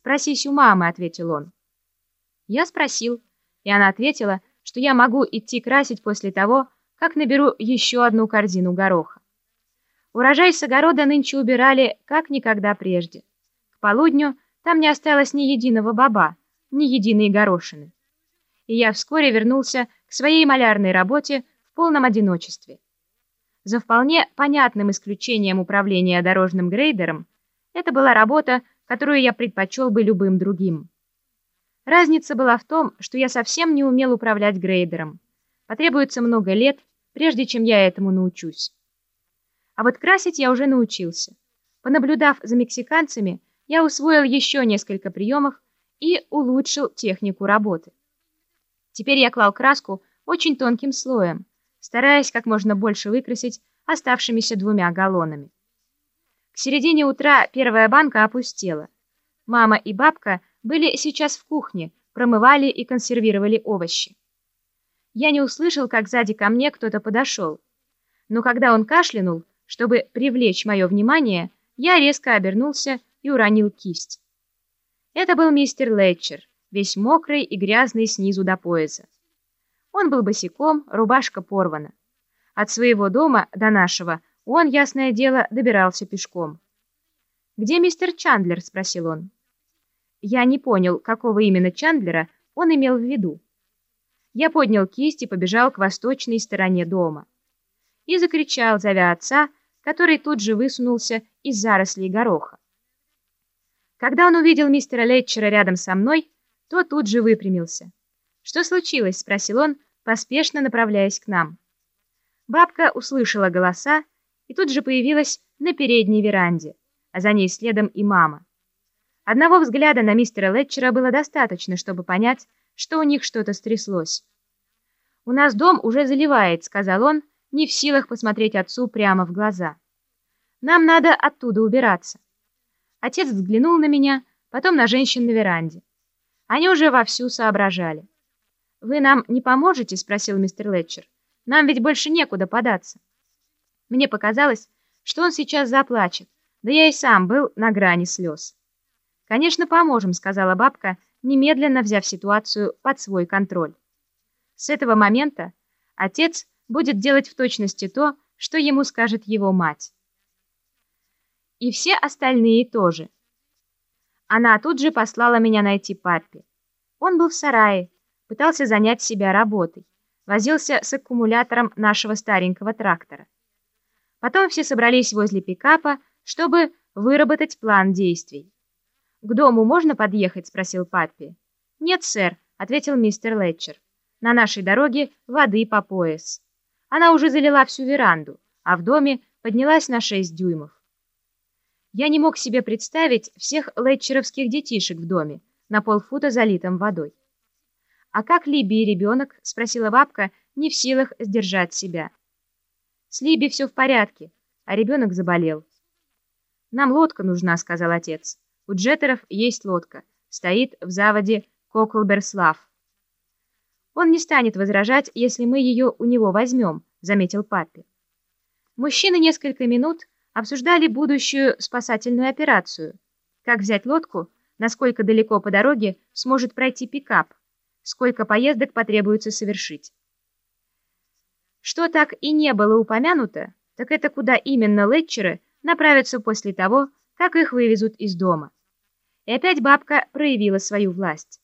«Спросись у мамы», — ответил он. Я спросил, и она ответила, что я могу идти красить после того, как наберу еще одну корзину гороха. Урожай с огорода нынче убирали, как никогда прежде. К полудню там не осталось ни единого баба, ни единой горошины. И я вскоре вернулся к своей малярной работе в полном одиночестве. За вполне понятным исключением управления дорожным грейдером, это была работа, которую я предпочел бы любым другим. Разница была в том, что я совсем не умел управлять грейдером. Потребуется много лет, прежде чем я этому научусь. А вот красить я уже научился. Понаблюдав за мексиканцами, я усвоил еще несколько приемов и улучшил технику работы. Теперь я клал краску очень тонким слоем, стараясь как можно больше выкрасить оставшимися двумя галлонами. К середине утра первая банка опустела. Мама и бабка были сейчас в кухне, промывали и консервировали овощи. Я не услышал, как сзади ко мне кто-то подошел. Но когда он кашлянул, чтобы привлечь мое внимание, я резко обернулся и уронил кисть. Это был мистер Летчер, весь мокрый и грязный снизу до пояса. Он был босиком, рубашка порвана. От своего дома до нашего он, ясное дело, добирался пешком. «Где мистер Чандлер?» — спросил он. Я не понял, какого именно Чандлера он имел в виду. Я поднял кисть и побежал к восточной стороне дома. И закричал, зовя отца, который тут же высунулся из зарослей гороха. Когда он увидел мистера Летчера рядом со мной, то тут же выпрямился. «Что случилось?» — спросил он, поспешно направляясь к нам. Бабка услышала голоса и тут же появилась на передней веранде, а за ней следом и мама. Одного взгляда на мистера Летчера было достаточно, чтобы понять, что у них что-то стряслось. «У нас дом уже заливает», — сказал он, не в силах посмотреть отцу прямо в глаза. «Нам надо оттуда убираться». Отец взглянул на меня, потом на женщин на веранде. Они уже вовсю соображали. «Вы нам не поможете?» — спросил мистер Летчер. «Нам ведь больше некуда податься». Мне показалось, что он сейчас заплачет, да я и сам был на грани слез. «Конечно, поможем», — сказала бабка, немедленно взяв ситуацию под свой контроль. С этого момента отец будет делать в точности то, что ему скажет его мать. И все остальные тоже. Она тут же послала меня найти папе. Он был в сарае, пытался занять себя работой, возился с аккумулятором нашего старенького трактора. Потом все собрались возле пикапа, чтобы выработать план действий. «К дому можно подъехать?» — спросил папе. «Нет, сэр», — ответил мистер Летчер. «На нашей дороге воды по пояс. Она уже залила всю веранду, а в доме поднялась на шесть дюймов». Я не мог себе представить всех летчеровских детишек в доме, на полфута залитом водой. «А как Либи ребенок?» — спросила бабка, не в силах сдержать себя. С Либи все в порядке, а ребенок заболел. «Нам лодка нужна», — сказал отец. «У джеттеров есть лодка. Стоит в заводе Коклберслав». «Он не станет возражать, если мы ее у него возьмем», — заметил папе. Мужчины несколько минут обсуждали будущую спасательную операцию. Как взять лодку, насколько далеко по дороге сможет пройти пикап, сколько поездок потребуется совершить. Что так и не было упомянуто, так это куда именно летчеры направятся после того, как их вывезут из дома. И опять бабка проявила свою власть.